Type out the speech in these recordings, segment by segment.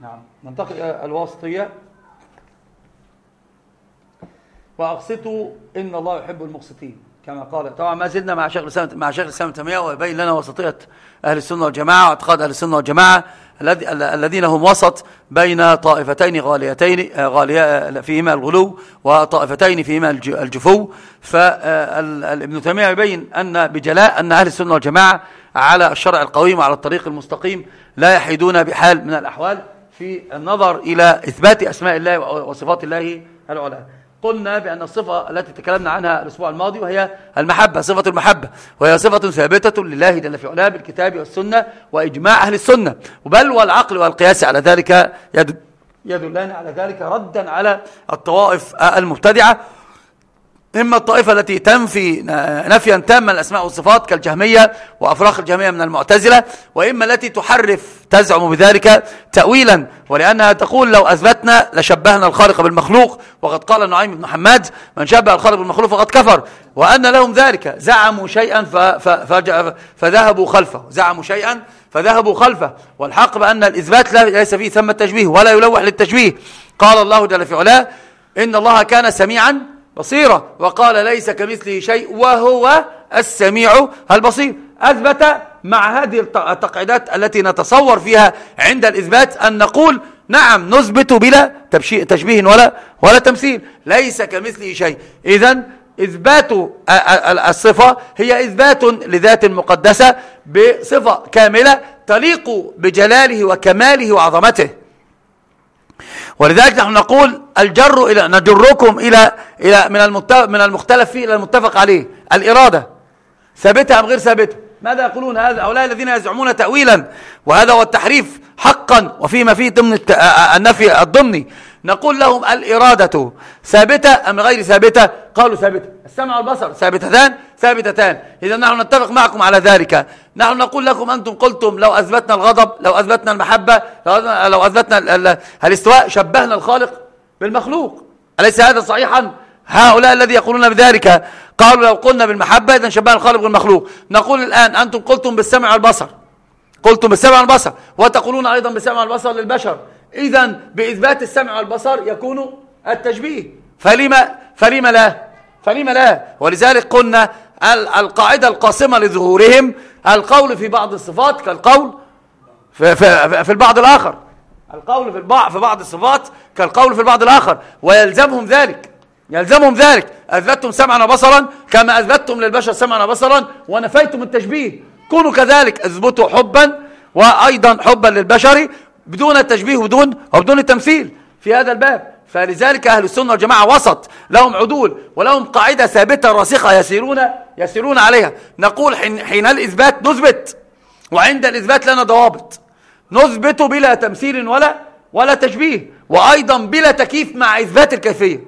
نعم. ننتقل إلى الواسطية. وأقسطوا إن الله يحب المقسطين كما قال طبعا ما زلنا مع شيخ الإسلام مع شيخ الإسلام تيمية ويبين لنا وسطية أهل السنة والجماعة واعتقاد أهل السنة والجماعة الذين هم وسط بين طائفتين غاليتين غالية فيهما الغلو وطائفتين فيهما الجفو. فابن تيمية يبين أن بجلاء أن أهل السنة والجماعة على الشرع القويم وعلى الطريق المستقيم لا يحيدون بحال من الأحوال. في النظر إلى إثبات أسماء الله وصفات الله العلى. قلنا بأن الصفة التي تكلمنا عنها الأسبوع الماضي وهي المحبة صفة المحبة. وهي صفة ثابتة لله جل في علاه بالكتاب والسنة وإجماع أهل السنة. بل والعقل والقياس على ذلك يدلان على ذلك ردا على الطوائف المبتدعة. إما الطائفة التي تنفي نفيا تاما الأسماء والصفات كالجهمية وأفراخ الجهمية من المعتزلة وإما التي تحرف تزعم بذلك تأويلا ولأنها تقول لو أثبتنا لشبهنا الخالق بالمخلوق وقد قال النعيم بن محمد من شبه الخالق بالمخلوق فقد كفر. وأن لهم ذلك زعموا شيئا فذهبوا خلفه زعموا شيئا فذهبوا خلفه. والحق بأن الإثبات ليس فيه ثم التشبيه ولا يلوح للتشبيه. قال الله جل في علاه إن الله كان سميعا بصيرة. وقال ليس كمثله شيء وهو السميع البصير. أثبت مع هذه التقعيدات التي نتصور فيها عند الإثبات أن نقول نعم نثبت بلا تشبيه ولا ولا تمثيل. ليس كمثله شيء. إذا إثبات الصفة هي إثبات لذات مقدسة بصفة كاملة تليق بجلاله وكماله وعظمته. ولذلك نحن نقول الجر إلى نجركم إلى إلى من من المختلف فيه إلى المتفق عليه. الإرادة. ثابتة أم غير ثابتة؟ ماذا يقولون هذا؟ هؤلاء الذين يزعمون تأويلا. وهذا هو التحريف حقا. وفيما فيه ضمن النفي الضمني. نقول لهم الإرادة. ثابتة أم غير ثابتة؟ قالوا ثابتة. السمع والبصر ثابتتان؟ ثابتتان. إذا نحن نتفق معكم على ذلك. نحن نقول لكم أنتم قلتم لو أثبتنا الغضب لو أثبتنا المحبة لو أثبتنا الاستواء شبهنا الخالق بالمخلوق. أليس هذا صحيحا؟ هؤلاء الذي يقولون بذلك. قالوا لو قلنا بالمحبة إذا شبهنا الخالق بالمخلوق. نقول الآن أنتم قلتم بالسمع والبصر. قلتم بالسمع والبصر. وتقولون أيضا بالسمع والبصر للبشر. إذا بإثبات السمع والبصر يكون التشبيه. فلما فلما لا؟ فلما لا؟ ولذلك قلنا القاعدة القاسمة لظهورهم القول في بعض الصفات كالقول في, في, في البعض الآخر. القول في البعض في بعض الصفات كالقول في البعض الآخر. ويلزمهم ذلك. يلزمهم ذلك. أثبتتم سمعا وبصرا كما أثبتتم للبشر سمعا وبصرا ونفيتم التشبيه. كونوا كذلك. اثبتوا حبا وأيضا حبا للبشر بدون التشبيه وبدون وبدون التمثيل في هذا الباب. فلذلك أهل السنة والجماعة وسط. لهم عدول ولهم قاعدة ثابتة راسخة يسيرون يسيرون عليها. نقول حين, حين الإثبات نثبت وعند الإثبات لنا ضوابط. نثبت بلا تمثيل ولا ولا تشبيه. وأيضا بلا تكييف مع إثبات الكيفية.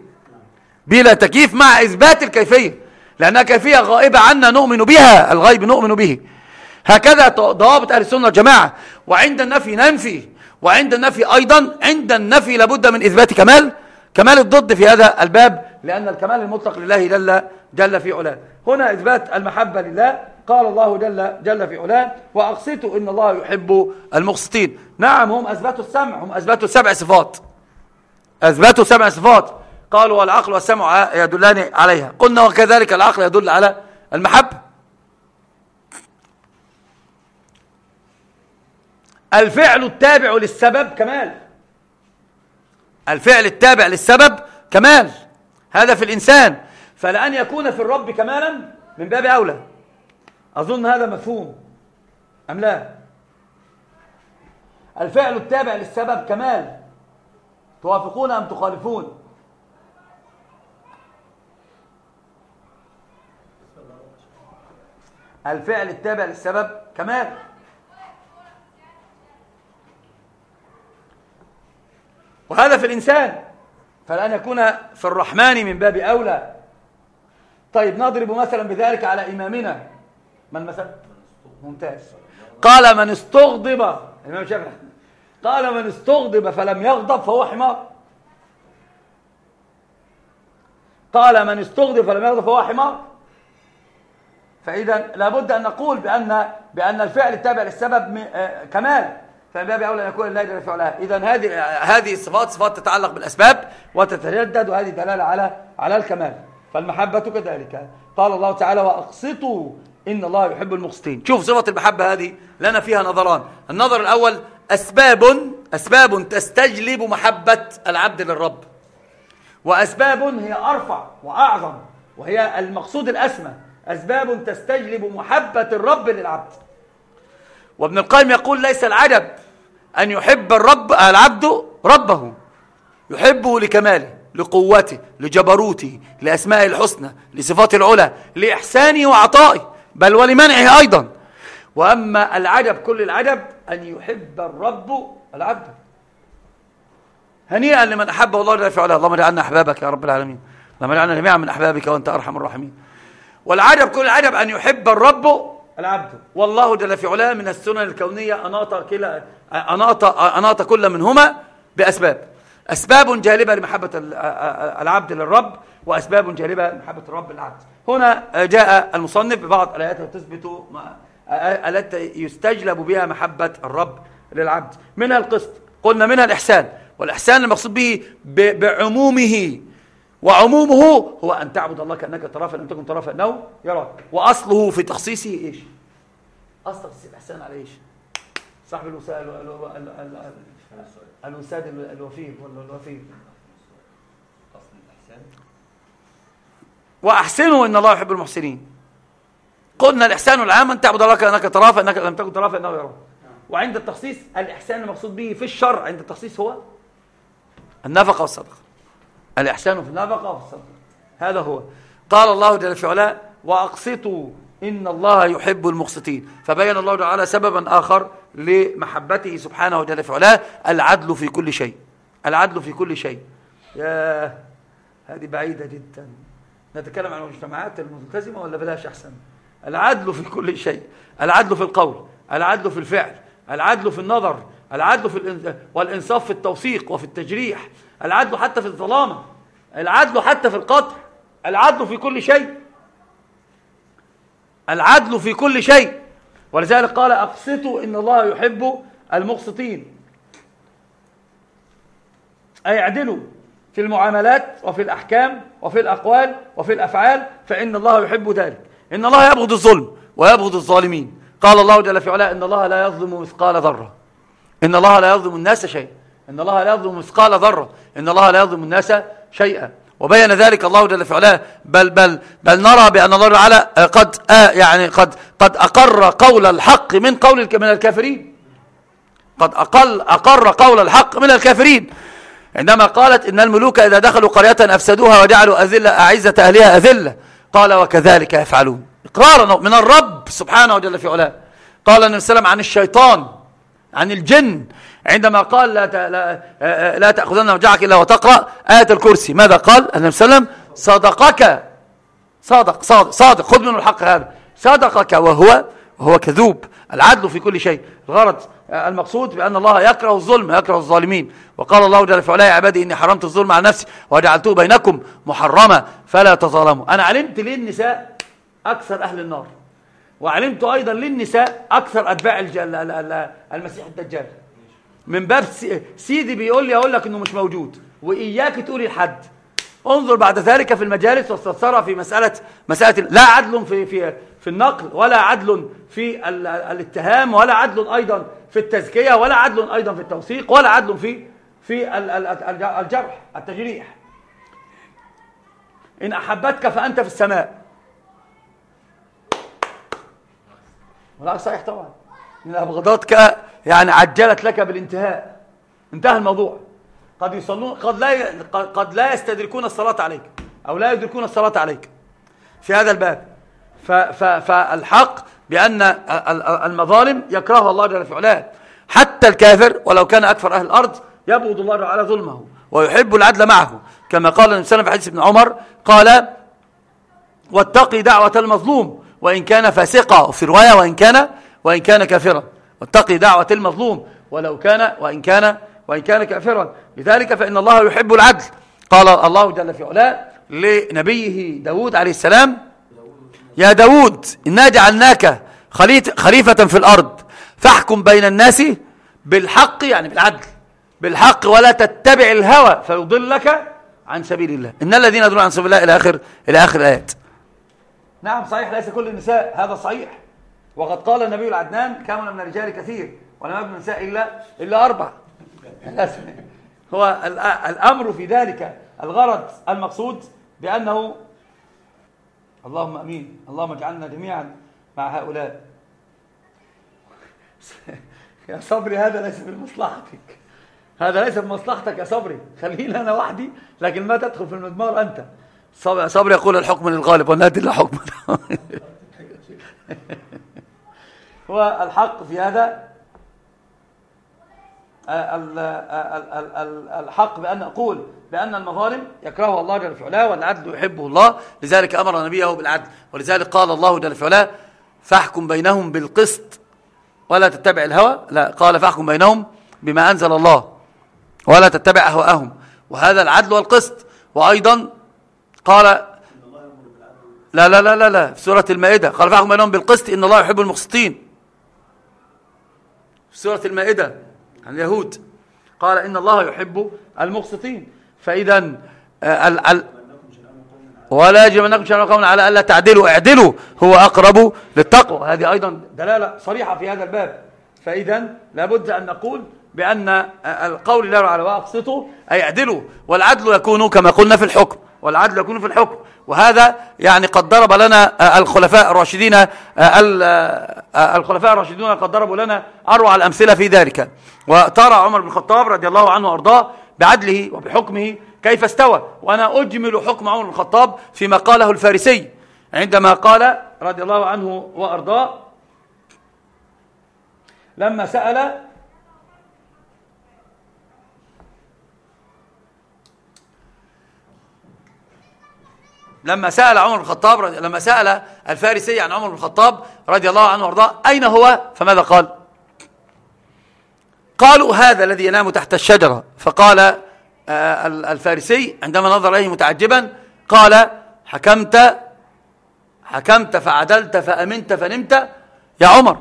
بلا تكييف مع إثبات الكيفية. لأنها كيفية غائبة عنا نؤمن بها. الغيب نؤمن به. هكذا ضوابط أهل السنة والجماعة. وعند النفي ننفي. وعند النفي أيضا عند النفي لابد من إثبات كمال كمال الضد في هذا الباب لأن الكمال المطلق لله جل, جل في علاه. هنا إثبات المحبة لله قال الله جل, جل في علاه وأقسطوا إن الله يحب المقسطين. نعم هم أثبتوا السمع هم أثبتوا سبع صفات. أثبتوا سبع صفات. قالوا والعقل والسمع يدلان عليها. قلنا وكذلك العقل يدل على المحبة. الفعل التابع للسبب كمال. الفعل التابع للسبب كمال. هذا في الإنسان. فلأن يكون في الرب كمالا من باب أولى. أظن هذا مفهوم. أم لا؟ الفعل التابع للسبب كمال. توافقون أم تخالفون؟ الفعل التابع للسبب كمال. وهذا في الإنسان. فالآن يكون في الرحمن من باب أولى. طيب نضرب مثلا بذلك على إمامنا. من مثلا؟ ممتاز. قال من استغضب الإمام شافعي قال من استغضب فلم يغضب فهو حمار. قال من استغضب فلم يغضب فهو حمار. فإذا لابد أن نقول بأن بأن الفعل التابع للسبب آه، كمال. فمن باب أولى أن يكون الله جل في علاه اذا هذه هذه الصفات صفات تتعلق بالأسباب وتتجدد وهذه دلالة على على الكمال. فالمحبة كذلك. قال الله تعالى وأقسطوا إن الله يحب المقسطين. شوف صفة المحبة هذه لنا فيها نظران. النظر الأول اسباب أسباب تستجلب محبة العبد للرب. وأسباب هي أرفع وأعظم وهي المقصود الأسمى. أسباب تستجلب محبة الرب للعبد. وابن القيم يقول ليس العجب أن يحب الرب العبد ربه. يحبه لكماله لقوته لجبروته لأسمائه الحسنى لصفاته العلى لإحسانه وعطائه بل ولمنعه أيضا. وأما العجب كل العجب أن يحب الرب العبد. هنيئا لمن أحبه الله جل في علاه اللهم اجعلنا أحبابك يا رب العالمين. اللهم اجعلنا جميعا من أحبابك وأنت أرحم الراحمين. والعجب كل العجب أن يحب الرب العبد. والله جل في علاه من السنن الكونية أناط, كلا أناط, أناط كل منهما بأسباب. أسباب جالبة لمحبة العبد للرب وأسباب جالبة لمحبة الرب للعبد. هنا جاء المصنف ببعض الآيات تثبت التي يستجلب بها محبة الرب للعبد. منها القسط. قلنا منها الإحسان. والإحسان المقصود به بعمومه. وعمومه هو أن تعبد الله كأنك تراه فلم تكن تراه فإنه يراك وأصله في تخصيصه إيش؟ أصل تخصيص الإحسان على إيش؟ صاحب الوساد الوساد الوفير ولا الإحسان وأحسنوا إن الله يحب المحسنين. قلنا الإحسان العام أن تعبد الله كأنك تراه فإنك لم تكن تراه فإنه يراك وعند التخصيص الإحسان المقصود به في الشرع عند التخصيص هو النفقة والصدقة. الإحسان في النفقة وفي الصدقة. هذا هو. قال الله جل في وأقسطوا إن الله يحب المقسطين. فبين الله تعالى سببا آخر لمحبته سبحانه وتعالى في علاه العدل في كل شيء. العدل في كل شيء. يا هذه بعيدة جدا. نتكلم عن المجتمعات الملتزمة ولا بلاش أحسن؟ العدل في كل شيء. العدل في القول العدل في الفعل العدل في النظر العدل في والإنصاف في التوثيق وفي التجريح العدل حتى في الظلامة. العدل حتى في القطع العدل في كل شيء. العدل في كل شيء. ولذلك قال أقسطوا إن الله يحب المقسطين. أي اعدلوا في المعاملات وفي الأحكام وفي الأقوال وفي الأفعال فإن الله يحب ذلك. إن الله يبغض الظلم ويبغض الظالمين. قال الله جل في علاه إن الله لا يظلم مثقال ذرة. إن الله لا يظلم الناس شيئا. إن الله لا يظلم مثقال ذرة. إن الله لا يظلم الناس شيئا. وبين ذلك الله جل في علاه بل بل بل نرى بأن الله تعالى قد آه يعني قد قد أقر قول الحق من قول من الكافرين. قد أقل أقر قول الحق من الكافرين. عندما قالت إن الملوك إذا دخلوا قرية أفسدوها وجعلوا أذلة أعزة أهلها أذلة. قال وكذلك يفعلون. إقرارا من الرب سبحانه وجل في علاه. قال النبي صلى الله عليه وسلم عن الشيطان عن الجن. عندما قال لا لا, لا تأخذن وجعك إلا وتقرأ آية الكرسي. ماذا قال؟ النبي صلى الله عليه وسلم صدقك صادق صادق صادق. خذ منه الحق هذا. صدقك وهو وهو كذوب. العدل في كل شيء. الغرض المقصود بأن الله يكره الظلم يكره الظالمين. وقال الله جل في علاه يا عبادي إني حرمت الظلم على نفسي وجعلته بينكم محرما فلا تظالموا أنا علمت ليه النساء أكثر أهل النار. وعلمت أيضا للنساء أكثر أتباع المسيح الدجال. من باب سيدي بيقول لي أقول لك أنه مش موجود وإياك تقولي لحد انظر بعد ذلك في المجالس واستفسرها في مسألة مسألة لا عدل في في في النقل ولا عدل في الاتهام ولا عدل أيضا في التزكية ولا عدل أيضا في التوثيق ولا عدل في في الجرح التجريح. إن أحبتك فأنت في السماء. والعكس صحيح طبعا. إن أبغضتك يعني عجلت لك بالانتهاء. انتهى الموضوع. قد يصلون قد لا قد لا يستدركون الصلاة عليك أو لا يدركون الصلاة عليك. في هذا الباب. فالحق بأن المظالم يكرهها الله جل في علاه. حتى الكافر ولو كان أكثر أهل الأرض يبغض الله على ظلمه ويحب العدل معه. كما قال النبي في حديث ابن عمر قال واتقي دعوة المظلوم وإن كان فاسقا. وفي رواية وإن كان وإن كان كافرا. واتقي دعوة المظلوم ولو كان وإن كان وإن كان كافرا. لذلك فإن الله يحب العدل. قال الله جل في علاه لنبيه داود عليه السلام يا داود إنا جعلناك خليفة في الأرض فاحكم بين الناس بالحق يعني بالعدل بالحق ولا تتبع الهوى فيضلك عن سبيل الله. إن الذين يدلون عن سبيل الله إلى آخر إلى آخر الآيات. نعم صحيح ليس كل النساء هذا صحيح. وقد قال النبي العدنان كامل من الرجال كثير ولم يكن النساء إلا إلا أربع هو الأمر في ذلك. الغرض المقصود بأنه اللهم أمين اللهم اجعلنا جميعا مع هؤلاء. يا صبري هذا ليس في مصلحتك. هذا ليس في مصلحتك يا صبري. خليني أنا وحدي لكن ما تدخل في المدمار أنت. صبري يقول الحكم للغالب والنادي لا حكم. هو الحق في هذا؟ الحق بأن أقول بأن المظالم يكرهها الله جل في علاه والعدل يحبه الله لذلك أمر نبيه بالعدل ولذلك قال الله جل في علاه فاحكم بينهم بالقسط ولا تتبع الهوى. لا قال فاحكم بينهم بما أنزل الله ولا تتبع أهواءهم وهذا العدل والقسط. وأيضا قال لا لا لا لا لا في سورة المائدة قال فاحكم بينهم بالقسط إن الله يحب المقسطين. في سورة المائدة عن اليهود. قال إن الله يحب المقسطين. فإذا آه، ولا يجب شأن قوم على ألا تعدلوا. اعدلوا هو أقرب للتقوى. هذه أيضا دلالة صريحة في هذا الباب. فإذا لابد أن نقول بأن آه، القول الله على وأقسطوا أي اعدلوا والعدل يكون كما قلنا في الحكم. والعدل يكون في الحكم. وهذا يعني قد ضرب لنا آه، الخلفاء الراشدين آه، آه، الخلفاء الراشدون قد ضربوا لنا أروع الأمثلة في ذلك. وترى عمر بن الخطاب رضي الله عنه وأرضاه بعدله وبحكمه كيف استوى. وأنا أجمل حكم عمر بن الخطاب فيما قاله الفارسي عندما قال رضي الله عنه وأرضاه لما سأل لما سأل عمر بن الخطاب لما سأل الفارسي عن عمر بن الخطاب رضي الله عنه وأرضاه أين هو؟ فماذا قال؟ قالوا هذا الذي ينام تحت الشجرة. فقال آه، الفارسي عندما نظر إليه متعجبا قال حكمت حكمت فعدلت فأمنت فنمت يا عمر.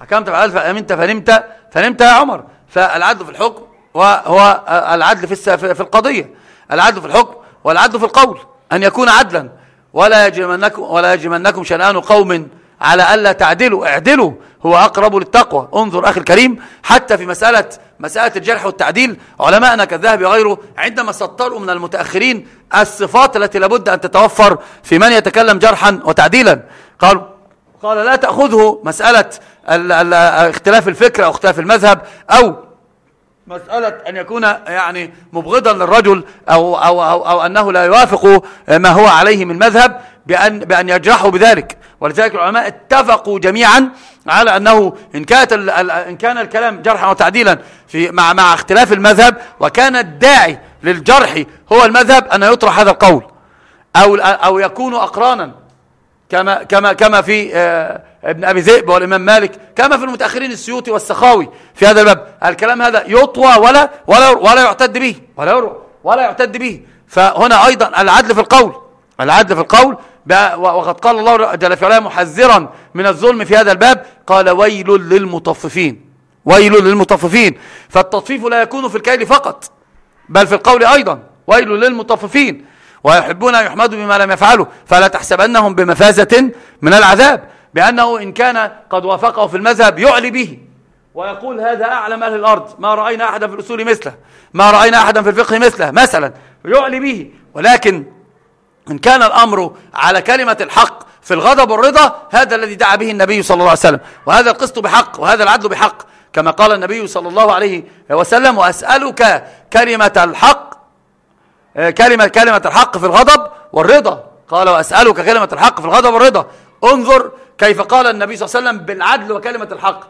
حكمت فعدلت فأمنت فنمت فنمت يا عمر. فالعدل في الحكم وهو العدل في في القضية. العدل في الحكم والعدل في القول. أن يكون عدلا. ولا يجمنكم, ولا يجمنكم شنآن قوم على ألا تعدلوا. اعدلوا. هو أقرب للتقوى. انظر أخي الكريم. حتى في مسألة مسألة الجرح والتعديل علماءنا كالذهب وغيره عندما سطروا من المتأخرين الصفات التي لابد أن تتوفر في من يتكلم جرحا وتعديلا. قال قال لا تأخذه مسألة اختلاف الفكر أو اختلاف المذهب أو مسألة أن يكون يعني مبغضا للرجل أو, أو, أو, أو أنه لا يوافق ما هو عليه من مذهب بأن, بأن يجرحوا بذلك. ولذلك العلماء اتفقوا جميعا على أنه إن, كانت إن كان الكلام جرحا وتعديلا في مع, مع اختلاف المذهب وكان الداعي للجرح هو المذهب أن يطرح هذا القول. أو, أو يكون أقرانا كما, كما, كما في آه، ابن أبي ذئب والإمام مالك كما في المتأخرين السيوطي والسخاوي في هذا الباب. الكلام هذا يطوى ولا ولا ولا يعتد به ولا يروى ولا يعتد به. فهنا أيضا العدل في القول العدل في القول وقد قال الله جل في علاه محذرا من الظلم في هذا الباب قال ويل للمطففين ويل للمطففين. فالتطفيف لا يكون في الكيل فقط بل في القول أيضا ويل للمطففين. ويحبون أن يحمدوا بما لم يفعلوا فلا تحسبنهم بمفازة من العذاب بأنه إن كان قد وافقه في المذهب يعلي به. ويقول هذا أعلم أهل الأرض ما رأينا أحدا في الأصول مثله ما رأينا أحدا في الفقه مثله مثلا يعلي به. ولكن إن كان الأمر على كلمة الحق في الغضب والرضا هذا الذي دعا به النبي صلى الله عليه وسلم. وهذا القسط بحق وهذا العدل بحق كما قال النبي صلى الله عليه وسلم وأسألك كلمة الحق كلمة كلمة الحق في الغضب والرضا. قال وأسألك كلمة الحق في الغضب والرضا. انظر كيف قال النبي صلى الله عليه وسلم بالعدل وكلمة الحق.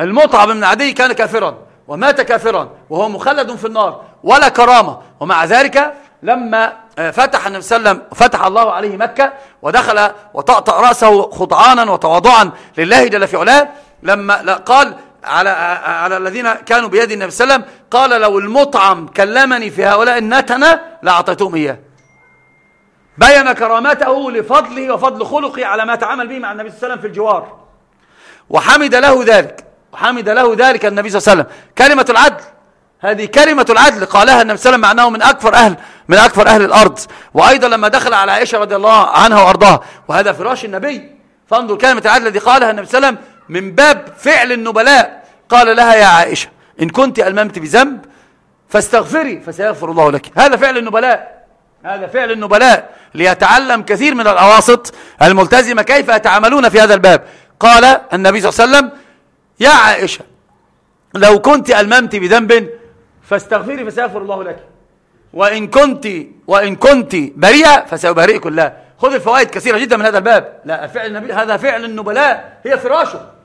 المطعم من عدي كان كافرا ومات كافرا وهو مخلد في النار ولا كرامة. ومع ذلك لما آه، فتح النبي صلى الله عليه وسلم فتح الله عليه مكة ودخل وطأطأ رأسه خضعانا وتواضعا لله جل في علاه لما قال على على الذين كانوا بيد النبي صلى الله عليه وسلم قال لو المطعم كلمني في هؤلاء النتنة لأعطيتهم إياه. بين كرامته لفضله وفضل خلقه على ما تعامل به مع النبي صلى الله عليه وسلم في الجوار. وحمد له ذلك وحمد له ذلك النبي صلى الله عليه وسلم. كلمة العدل هذه كلمة العدل قالها النبي صلى الله عليه وسلم معناه من أكثر أهل من أكثر أهل الأرض. وأيضا لما دخل على عائشة رضي الله عنها وأرضاها وهذا فراش النبي. فانظر كلمة العدل التي قالها النبي صلى الله عليه وسلم من باب فعل النبلاء. قال لها يا عائشة إن كنت ألممت بذنب فاستغفري فسيغفر الله لك. هذا فعل النبلاء. هذا فعل النبلاء. ليتعلم كثير من الأواسط الملتزمة كيف يتعاملون في هذا الباب. قال النبي صلى الله عليه وسلم يا عائشة لو كنت ألممت بذنب فاستغفري فسيغفر الله لك. وإن كنت وإن كنت بريئة فسيبرئك الله. خذ الفوائد كثيرة جدا من هذا الباب. لا فعل النبي هذا فعل النبلاء. هي فراشه.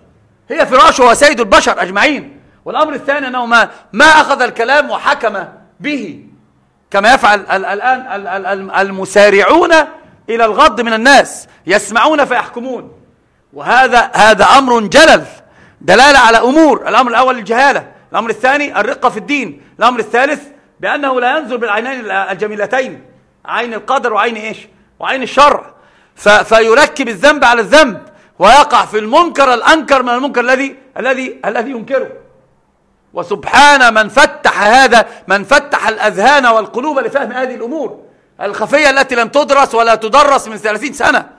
هي فراشه وسيد البشر أجمعين. والأمر الثاني أنه ما, ما أخذ الكلام وحكم به. كما يفعل الآن المسارعون إلى الغض من الناس. يسمعون فيحكمون. وهذا هذا أمر جلل. دلالة على أمور. الأمر الأول الجهالة. الأمر الثاني الرقة في الدين. الأمر الثالث بأنه لا ينظر بالعينين الجميلتين. عين القدر وعين إيش؟ وعين الشرع فيركب الذنب على الذنب. ويقع في المنكر الأنكر من المنكر الذي الذي الذي ينكره. وسبحان من فتح هذا من فتح الأذهان والقلوب لفهم هذه الأمور الخفية التي لم تدرس ولا تدرس من ثلاثين سنة.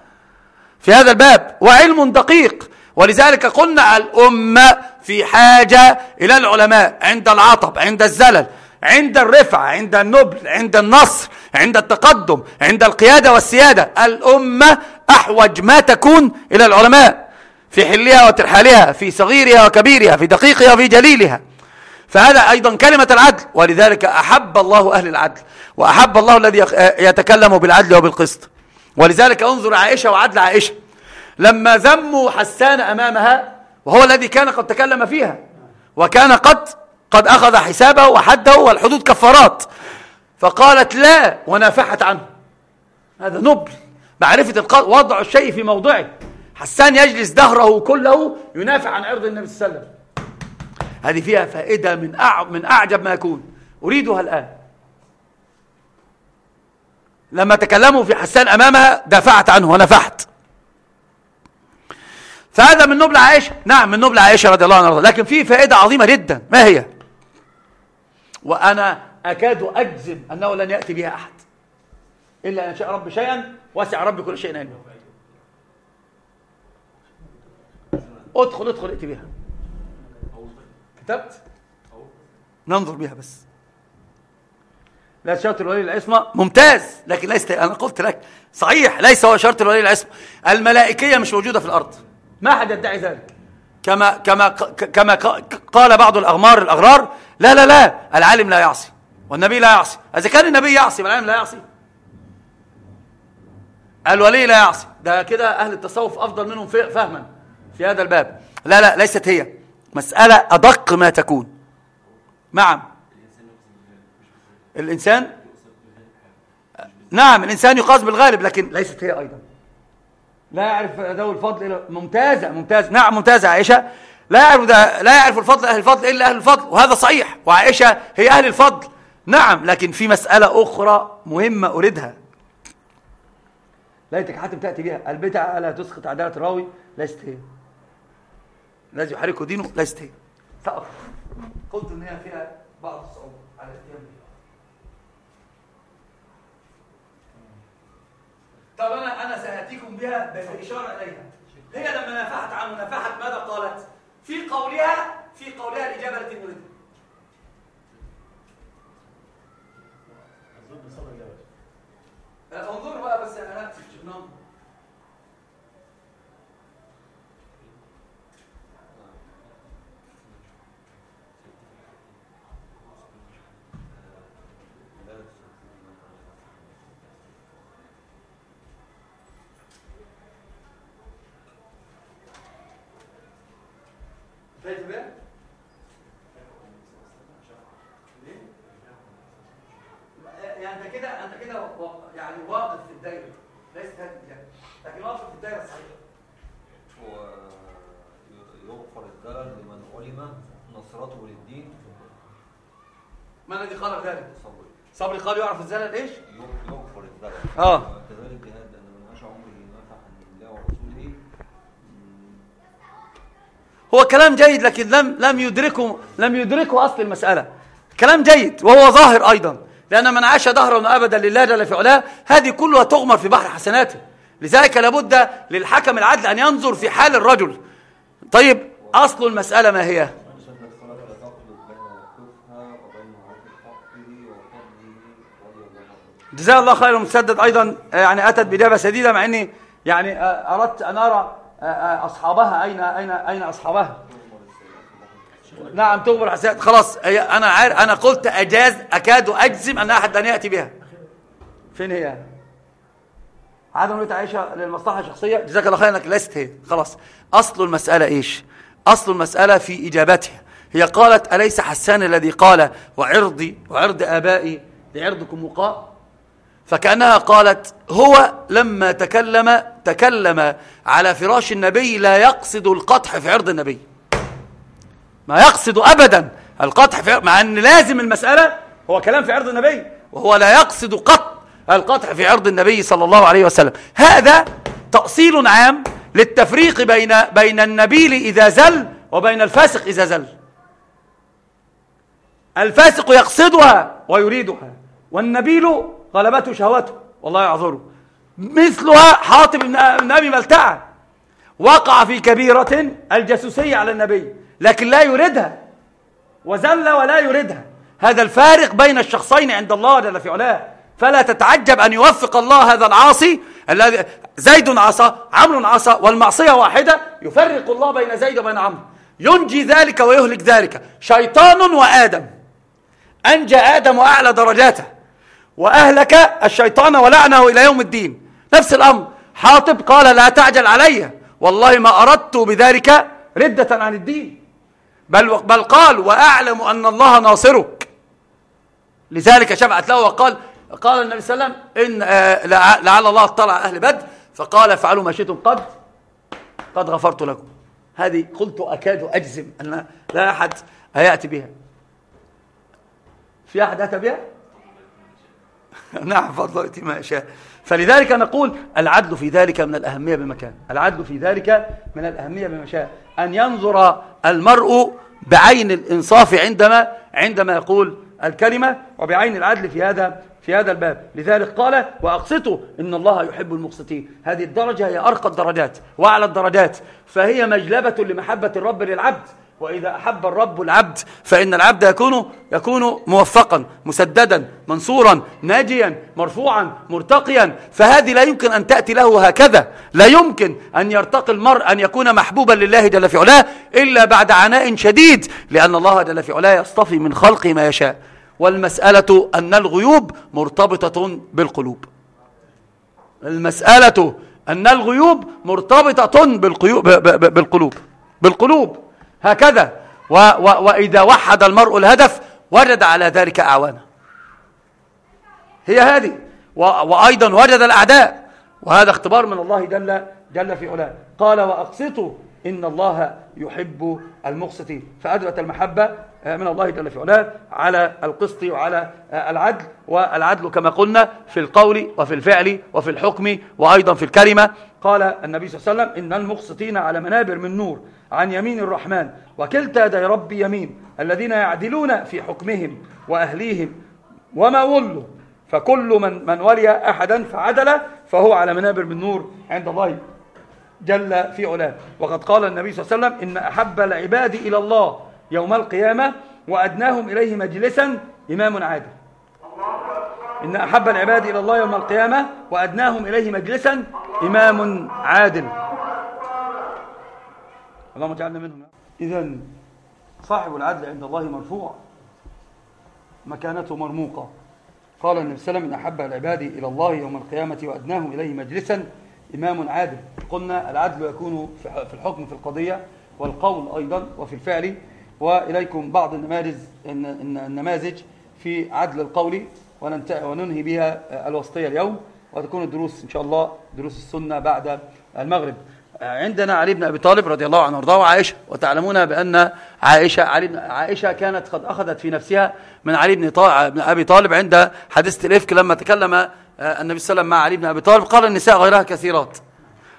في هذا الباب. وعلم دقيق. ولذلك قلنا الأمة في حاجة إلى العلماء. عند العطب عند الزلل. عند الرفعة عند النبل عند النصر عند التقدم عند القيادة والسيادة. الأمة أحوج ما تكون إلى العلماء في حلها وترحالها في صغيرها وكبيرها في دقيقها وفي جليلها. فهذا أيضا كلمة العدل ولذلك أحب الله أهل العدل وأحب الله الذي يتكلم بالعدل وبالقسط. ولذلك انظر عائشة وعدل عائشة. لما ذموا حسان أمامها وهو الذي كان قد تكلم فيها وكان قد قد أخذ حسابه وحده والحدود كفارات. فقالت لا ونافحت عنه. هذا نبل. معرفة وضع الشيء في موضعه. حسان يجلس دهره كله ينافع عن عرض النبي صلى الله عليه وسلم. هذه فيها فائدة من من أعجب ما يكون. أريدها الآن. لما تكلموا في حسان أمامها دافعت عنه ونفحت. فهذا من نبل عائشة. نعم من نبل عائشة رضي الله عنها. لكن فيه فائدة عظيمة جدا. ما هي؟ وأنا أكاد أجزم أنه لن يأتي بها أحد. إلا أن شاء رب شيئا وسع ربي كل شيء علما ادخل ادخل ائتي بها. كتبت؟ ننظر بها بس. لا شرط الولي العصمة. ممتاز. لكن ليس أنا قلت لك. صحيح ليس هو شرط الولي العصمة. الملائكية مش موجودة في الأرض. ما أحد يدعي ذلك. كما كما كما قال بعض الأغمار الأغرار لا لا لا. العالم لا يعصي. والنبي لا يعصي. إذا كان النبي يعصي والعالم لا يعصي. الولي لا يعصي. ده كده أهل التصوف أفضل منهم فهما في هذا الباب. لا لا ليست هي. مسألة أدق ما تكون. نعم. الإنسان؟ نعم الإنسان يقاس بالغالب لكن ليست هي أيضا. لا يعرف ذوي الفضل ممتازة ممتازة. نعم ممتازة عائشة. لا يعرف ده لا يعرف الفضل أهل الفضل إلا أهل الفضل وهذا صحيح. وعائشة هي أهل الفضل. نعم لكن في مسألة أخرى مهمة أريدها. ليتك حاتم تأتي بها البدعة لا تسقط عدالة الراوي؟ ليست هي الذي يحركه دينه؟ ليست هي فأخر قلت إن هي فيها بعض الصعوبة على بها طب أنا أنا ساتيكم بها باشاره إليها. هي لما نفحت عنه نفحت ماذا قالت؟ في قولها في قولها الاجابه التي نريدها انظروا بقى بس انا شفناهم ما الذي قال ذلك؟ صبري. صبري قال يعرف الزلل إيش؟ يغفر الزلل آه. كذلك بهذا أن من عاش عمره نفع الله ورسوله. هو كلام جيد لكن لم لم يدركه لم يدركه أصل المسألة. كلام جيد وهو ظاهر أيضا. لأن من عاش دهرا ابدا لله جل في علاه هذه كلها تغمر في بحر حسناته. لذلك لابد للحكم العدل أن ينظر في حال الرجل. طيب أصل المسألة ما هي؟ جزاه الله خيرا مسدد أيضا يعني أتت بإجابة سديدة مع إني يعني أردت أن أرى أصحابها أين أين أين أصحابها. نعم تغبر حسنات خلاص أنا عارف أنا قلت أجاز أكاد أجزم أن أحد لن يأتي بها. فين هي؟ عدم رؤيه عائشة للمصلحة الشخصية؟ جزاك الله خيرا إنك لست هي. خلاص أصل المسألة إيش؟ أصل المسألة في إجابتها. هي قالت أليس حسان الذي قال وعرضي وعرض آبائي لعرضكم وقاء؟ فكأنها قالت هو لما تكلم تكلم على فراش النبي لا يقصد القطح في عرض النبي. ما يقصد أبدا القطع في مع أن لازم المسألة هو كلام في عرض النبي وهو لا يقصد قط القطع في عرض النبي صلى الله عليه وسلم. هذا تأصيل عام للتفريق بين بين النبيل إذا زل وبين الفاسق إذا زل. الفاسق يقصدها ويريدها والنبيل غلبته شهوته والله يعذره. مثلها حاطب بن أبي ملتعة. وقع في كبيرة الجاسوسية على النبي. لكن لا يريدها. وزل ولا يريدها. هذا الفارق بين الشخصين عند الله جل في علاه. فلا تتعجب أن يوفق الله هذا العاصي الذي زيد عصى عمرو عصى والمعصية واحدة. يفرق الله بين زيد وبين عمرو. ينجي ذلك ويهلك ذلك. شيطان وآدم. أنجى آدم وأعلى درجاته. وأهلك الشيطان ولعنه إلى يوم الدين. نفس الأمر. حاطب قال لا تعجل علي. والله ما أردت بذلك ردة عن الدين. بل, بل قال وأعلم أن الله ناصرك. لذلك شفعت له وقال قال النبي صلى الله عليه وسلم إن آه لعل الله اطلع أهل بدر. فقال افعلوا ما شئتم قد قد غفرت لكم. هذه قلت أكاد أجزم أن لا أحد هيأتي بها. في أحد أتى بها؟ نعم فضل يأتي ما يشاء فلذلك نقول العدل في ذلك من الأهمية بمكان. العدل في ذلك من الأهمية بمشاء أن ينظر المرء بعين الإنصاف عندما عندما يقول الكلمة وبعين العدل في هذا في هذا الباب. لذلك قال وأقسطوا إن الله يحب المقسطين. هذه الدرجة هي أرقى الدرجات وأعلى الدرجات. فهي مجلبة لمحبة الرب للعبد. وإذا أحب الرب العبد فإن العبد يكون يكون موفقا مسددا منصورا ناجيا مرفوعا مرتقيا. فهذه لا يمكن أن تأتي له هكذا. لا يمكن أن يرتقي المرء أن يكون محبوبا لله جل في علاه إلا بعد عناء شديد لأن الله جل في علاه يصطفي من خلقه ما يشاء. والمسألة أن الغيوب مرتبطة بالقلوب. المسألة أن الغيوب مرتبطة بالقلوب. بالقلوب. هكذا. و و وإذا وحد المرء الهدف وجد على ذلك أعوانا. هي هذه. وأيضا وجد الأعداء. وهذا اختبار من الله جل, جل في علاه. قال وأقسطوا إن الله يحب المقسطين. فأدرت المحبة آه، من الله جل في علاه على القسط وعلى آه، العدل والعدل كما قلنا في القول وفي الفعل وفي الحكم وأيضا في الكلمة. قال النبي صلى الله عليه وسلم إن المقسطين على منابر من نور عن يمين الرحمن وكلتا يدي ربي يمين الذين يعدلون في حكمهم وأهليهم وما ولوا فكل من من ولي أحدا فعدل فهو على منابر من نور عند الله جل في علاه. وقد قال النبي صلى الله عليه وسلم إن أحب العباد إلى الله يوم القيامة وأدناهم إليه مجلسا إمام عادل. إن أحب العباد إلى الله يوم القيامة وأدناهم إليه مجلسا إمام عادل. اللهم اجعلنا منهم. إذا صاحب العدل عند الله مرفوع. مكانته مرموقة. قال النبي صلى الله عليه وسلم إن أحب العباد إلى الله يوم القيامة وأدناهم إليه مجلسا إمام عادل. قلنا العدل يكون في الحكم في القضية والقول أيضا وفي الفعل. وإليكم بعض النماذج النماذج في عدل القول وننهي بها الوسطية اليوم. وتكون الدروس إن شاء الله دروس السنة بعد المغرب. عندنا علي بن أبي طالب رضي الله عنه وارضاه وعائشة وتعلمون بأن عائشة علي عائشة كانت قد أخذت في نفسها من علي بن, بن أبي طالب عند حديثة الإفك لما تكلم النبي صلى الله عليه وسلم مع علي بن أبي طالب. قال النساء غيرها كثيرات.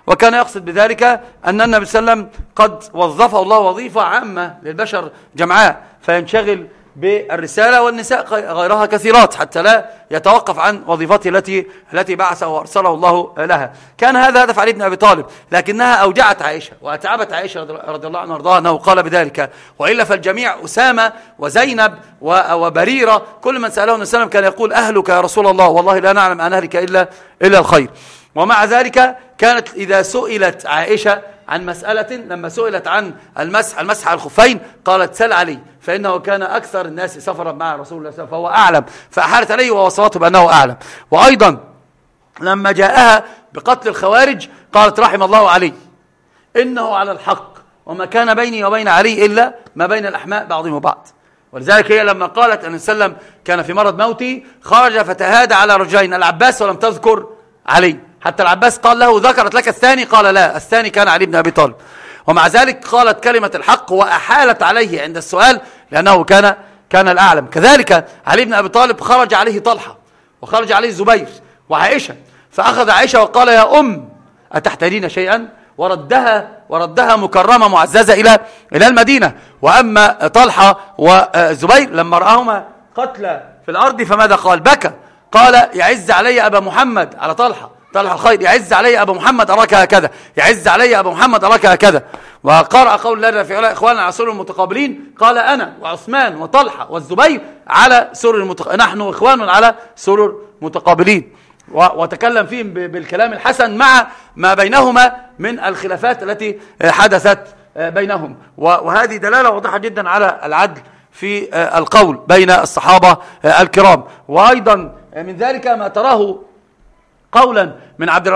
وكان يقصد بذلك أن النبي صلى الله عليه وسلم قد وظفه الله وظيفة عامة للبشر جمعاء فينشغل بالرسالة والنساء غيرها كثيرات حتى لا يتوقف عن وظيفته التي التي بعثه وأرسله الله لها. كان هذا هدف علي بن أبي طالب لكنها أوجعت عائشة وأتعبت عائشة رضي الله عنها وأرضاها أنه قال بذلك. وإلا فالجميع أسامة وزينب وبريرة كل من سأله النبي كان يقول أهلك يا رسول الله والله لا نعلم عن أهلك الا إلا الخير. ومع ذلك كانت إذا سئلت عائشة عن مسألة لما سئلت عن المسح المسح على الخفين قالت سل علي. فإنه كان أكثر الناس سفرا مع رسول الله فهو أعلم. فأحالت عليه ووصلته بأنه أعلم. وأيضا لما جاءها بقتل الخوارج قالت رحم الله علي إنه على الحق وما كان بيني وبين علي إلا ما بين الأحماء بعضهم وبعض. ولذلك هي لما قالت أن وسلم كان في مرض موتي خرج فتهادى على رجلين العباس ولم تذكر علي. حتى العباس قال له ذكرت لك الثاني؟ قال لا الثاني كان علي بن أبي طالب. ومع ذلك قالت كلمة الحق وأحالت عليه عند السؤال لأنه كان كان الأعلم. كذلك علي بن أبي طالب خرج عليه طلحة وخرج عليه الزبير وعائشة فأخذ عائشة وقال يا أم أتحتاجين شيئا؟ وردها وردها مكرمة معززة إلى إلى المدينة. وأما طلحة والزبير لما رأهما قتلى في الأرض فماذا قال؟ بكى. قال يعز علي أبا محمد على طلحة. طلح الخير يعز علي أبو محمد أراك هكذا. يعز علي أبو محمد أراك هكذا. وقرأ قول الله في علاه إخوانا على سرر متقابلين قال أنا وعثمان وطلحة والزبير على سرر المتق... نحن إخوان على سرر متقابلين وتكلم فيهم بالكلام الحسن مع ما بينهما من الخلافات التي حدثت بينهم. وهذه دلالة واضحة جدا على العدل في القول بين الصحابة الكرام. وأيضا من ذلك ما تراه قولا من عبد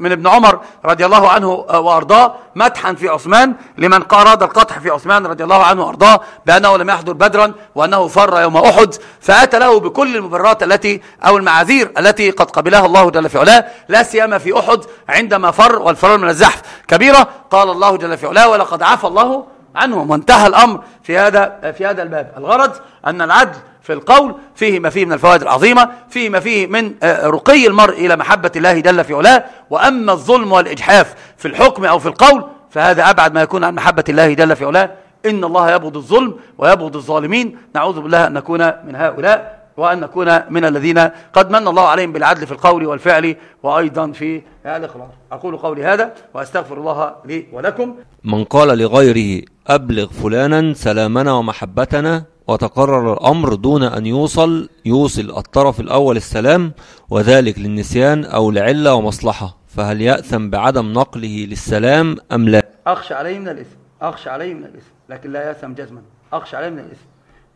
من ابن عمر رضي الله عنه وأرضاه مدحا في عثمان لمن أراد القطح في عثمان رضي الله عنه وأرضاه بأنه لم يحضر بدرا وأنه فر يوم أحد فأتى له بكل المبررات التي أو المعاذير التي قد قبلها الله جل في علاه لا سيما في أحد عندما فر والفرار من الزحف كبيرة قال الله جل في علاه ولقد عفى الله عنهم. وانتهى الأمر في هذا في هذا الباب. الغرض أن العدل في القول فيه ما فيه من الفوائد العظيمة فيه ما فيه من آه، رقي المرء إلى محبة الله جل في علاه. وأما الظلم والإجحاف في الحكم أو في القول فهذا أبعد ما يكون عن محبة الله جل في علاه. إن الله يبغض الظلم ويبغض الظالمين. نعوذ بالله أن نكون من هؤلاء وأن نكون من الذين قد من الله عليهم بالعدل في القول والفعل وأيضا في الإخلاص أقول قولي هذا وأستغفر الله لي ولكم. من قال لغيره أبلغ فلانا سلامنا ومحبتنا وتقرر الأمر دون أن يوصل يوصل الطرف الأول السلام وذلك للنسيان أو لعلة ومصلحة. فهل يأثم بعدم نقله للسلام أم لا؟ أخشى عليه من الإثم أخشى عليه من الإثم لكن لا يأثم جزما. أخشى عليه من الإثم.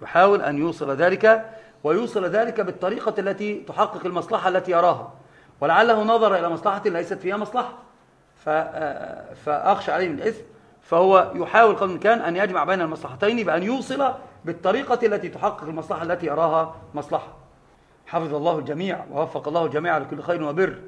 يحاول أن يوصل ذلك ويوصل ذلك بالطريقة التي تحقق المصلحة التي يراها. ولعله نظر إلى مصلحة ليست فيها مصلحة. فأخشى عليه من الإثم. فهو يحاول قدر الإمكان أن يجمع بين المصلحتين بأن يوصل بالطريقة التي تحقق المصلحة التي يراها مصلحة. حفظ الله الجميع ووفق الله الجميع لكل خير وبر.